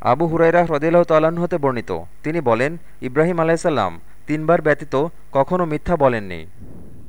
আবু হুরাইরা হ্রদিল্লাহ তাল্লাহ্ন হতে বর্ণিত। তিনি বলেন, ইব্রাহিম আলাইসাল্লাম তিনবার ব্যতীত কখনও মিথ্যা বলেননি।